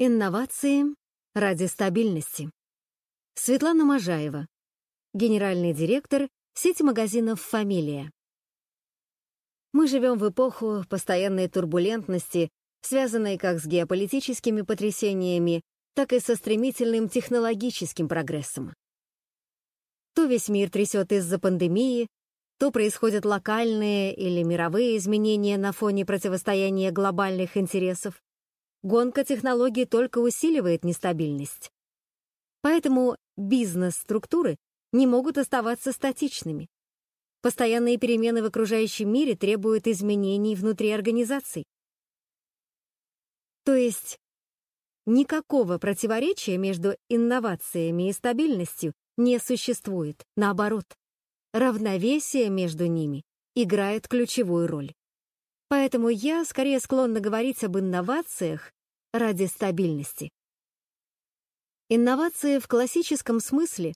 Инновации ради стабильности. Светлана Можаева, генеральный директор сети магазинов «Фамилия». Мы живем в эпоху постоянной турбулентности, связанной как с геополитическими потрясениями, так и со стремительным технологическим прогрессом. То весь мир трясет из-за пандемии, то происходят локальные или мировые изменения на фоне противостояния глобальных интересов. Гонка технологий только усиливает нестабильность. Поэтому бизнес-структуры не могут оставаться статичными. Постоянные перемены в окружающем мире требуют изменений внутри организаций. То есть никакого противоречия между инновациями и стабильностью не существует. Наоборот, равновесие между ними играет ключевую роль. Поэтому я скорее склонна говорить об инновациях ради стабильности. Инновации в классическом смысле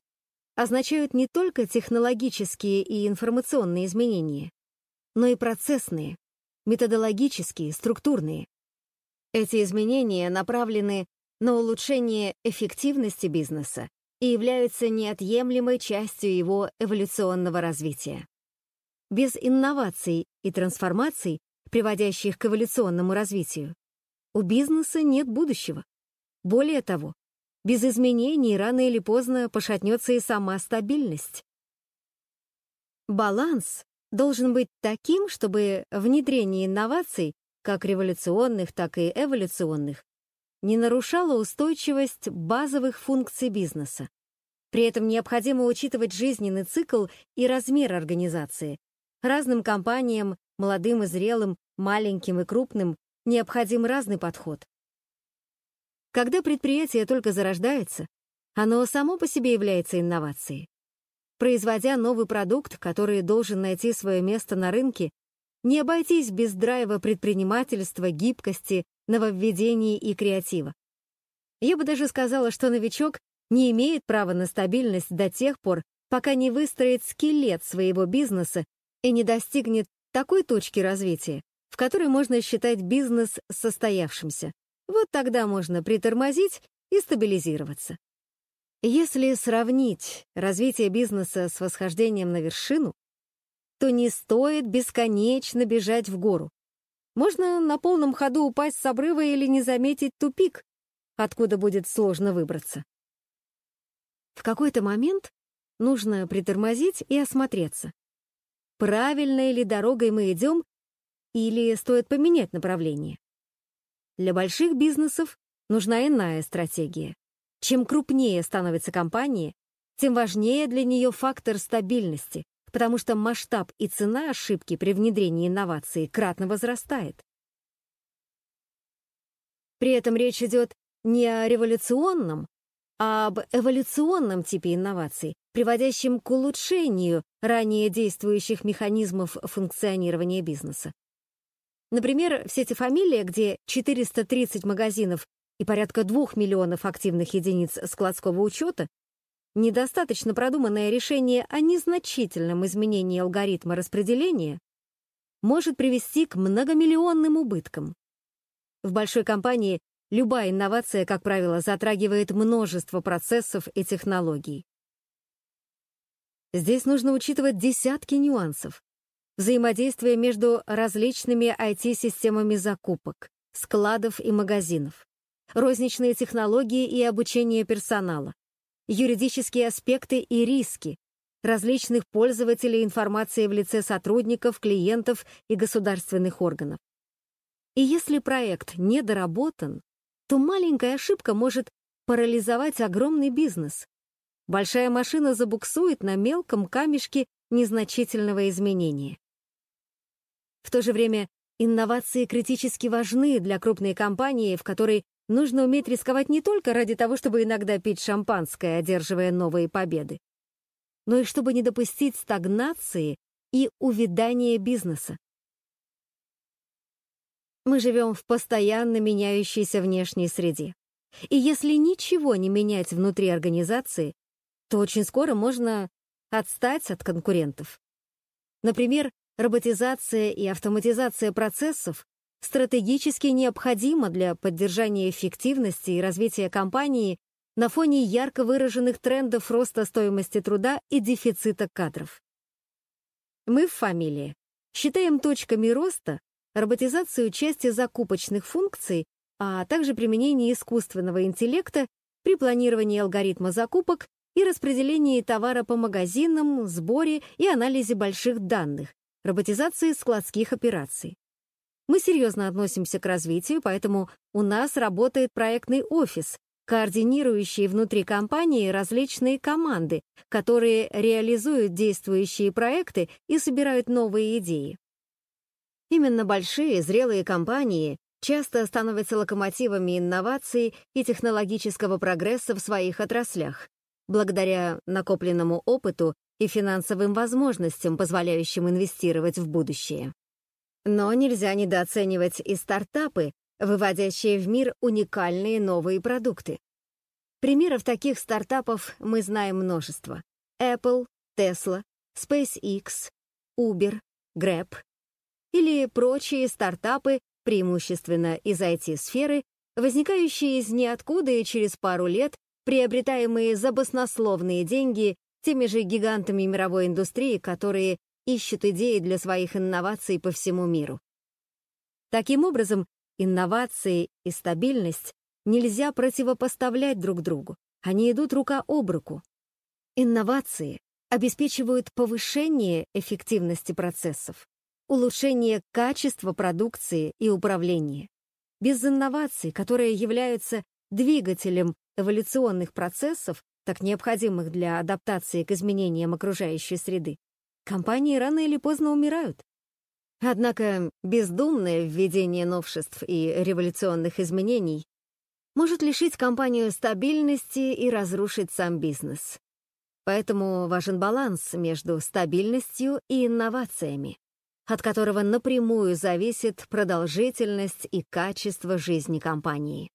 означают не только технологические и информационные изменения, но и процессные, методологические, структурные. Эти изменения направлены на улучшение эффективности бизнеса и являются неотъемлемой частью его эволюционного развития. Без инноваций и трансформаций приводящих к эволюционному развитию, у бизнеса нет будущего. Более того, без изменений рано или поздно пошатнется и сама стабильность. Баланс должен быть таким, чтобы внедрение инноваций, как революционных, так и эволюционных, не нарушало устойчивость базовых функций бизнеса. При этом необходимо учитывать жизненный цикл и размер организации. Разным компаниям, молодым и зрелым, маленьким и крупным, необходим разный подход. Когда предприятие только зарождается, оно само по себе является инновацией. Производя новый продукт, который должен найти свое место на рынке, не обойтись без драйва предпринимательства, гибкости, нововведений и креатива. Я бы даже сказала, что новичок не имеет права на стабильность до тех пор, пока не выстроит скелет своего бизнеса и не достигнет такой точки развития, в которой можно считать бизнес состоявшимся. Вот тогда можно притормозить и стабилизироваться. Если сравнить развитие бизнеса с восхождением на вершину, то не стоит бесконечно бежать в гору. Можно на полном ходу упасть с обрыва или не заметить тупик, откуда будет сложно выбраться. В какой-то момент нужно притормозить и осмотреться правильной ли дорогой мы идем или стоит поменять направление. Для больших бизнесов нужна иная стратегия. Чем крупнее становится компания, тем важнее для нее фактор стабильности, потому что масштаб и цена ошибки при внедрении инновации кратно возрастает. При этом речь идет не о революционном, а об эволюционном типе инноваций, приводящем к улучшению ранее действующих механизмов функционирования бизнеса. Например, в сети «Фамилия», где 430 магазинов и порядка 2 миллионов активных единиц складского учета, недостаточно продуманное решение о незначительном изменении алгоритма распределения может привести к многомиллионным убыткам. В большой компании любая инновация, как правило, затрагивает множество процессов и технологий. Здесь нужно учитывать десятки нюансов. Взаимодействие между различными IT-системами закупок, складов и магазинов, розничные технологии и обучение персонала, юридические аспекты и риски, различных пользователей информации в лице сотрудников, клиентов и государственных органов. И если проект недоработан, то маленькая ошибка может парализовать огромный бизнес, большая машина забуксует на мелком камешке незначительного изменения. В то же время инновации критически важны для крупной компании, в которой нужно уметь рисковать не только ради того, чтобы иногда пить шампанское, одерживая новые победы, но и чтобы не допустить стагнации и увядания бизнеса. Мы живем в постоянно меняющейся внешней среде. И если ничего не менять внутри организации, то очень скоро можно отстать от конкурентов. Например, роботизация и автоматизация процессов стратегически необходимо для поддержания эффективности и развития компании на фоне ярко выраженных трендов роста стоимости труда и дефицита кадров. Мы в фамилии считаем точками роста роботизацию части закупочных функций, а также применение искусственного интеллекта при планировании алгоритма закупок и распределении товара по магазинам, сборе и анализе больших данных, роботизации складских операций. Мы серьезно относимся к развитию, поэтому у нас работает проектный офис, координирующий внутри компании различные команды, которые реализуют действующие проекты и собирают новые идеи. Именно большие, зрелые компании часто становятся локомотивами инноваций и технологического прогресса в своих отраслях, благодаря накопленному опыту и финансовым возможностям, позволяющим инвестировать в будущее. Но нельзя недооценивать и стартапы, выводящие в мир уникальные новые продукты. Примеров таких стартапов мы знаем множество. Apple, Tesla, SpaceX, Uber, Grab или прочие стартапы, преимущественно из IT-сферы, возникающие из ниоткуда и через пару лет приобретаемые за баснословные деньги теми же гигантами мировой индустрии, которые ищут идеи для своих инноваций по всему миру. Таким образом, инновации и стабильность нельзя противопоставлять друг другу. Они идут рука об руку. Инновации обеспечивают повышение эффективности процессов, улучшение качества продукции и управления. Без инноваций, которые являются двигателем эволюционных процессов, так необходимых для адаптации к изменениям окружающей среды, компании рано или поздно умирают. Однако бездумное введение новшеств и революционных изменений может лишить компанию стабильности и разрушить сам бизнес. Поэтому важен баланс между стабильностью и инновациями, от которого напрямую зависит продолжительность и качество жизни компании.